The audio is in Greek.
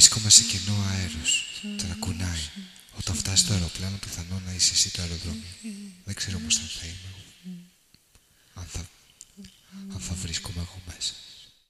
Βρισκόμαστε σε κενό αέρος. Τρακουνάει. Όταν φτάσεις το αεροπλάνο, πιθανό να είσαι εσύ το αεροδρόμιο. Δεν ξέρω όμως αν θα είμαι εγώ. Αν θα, αν θα βρίσκομαι εγώ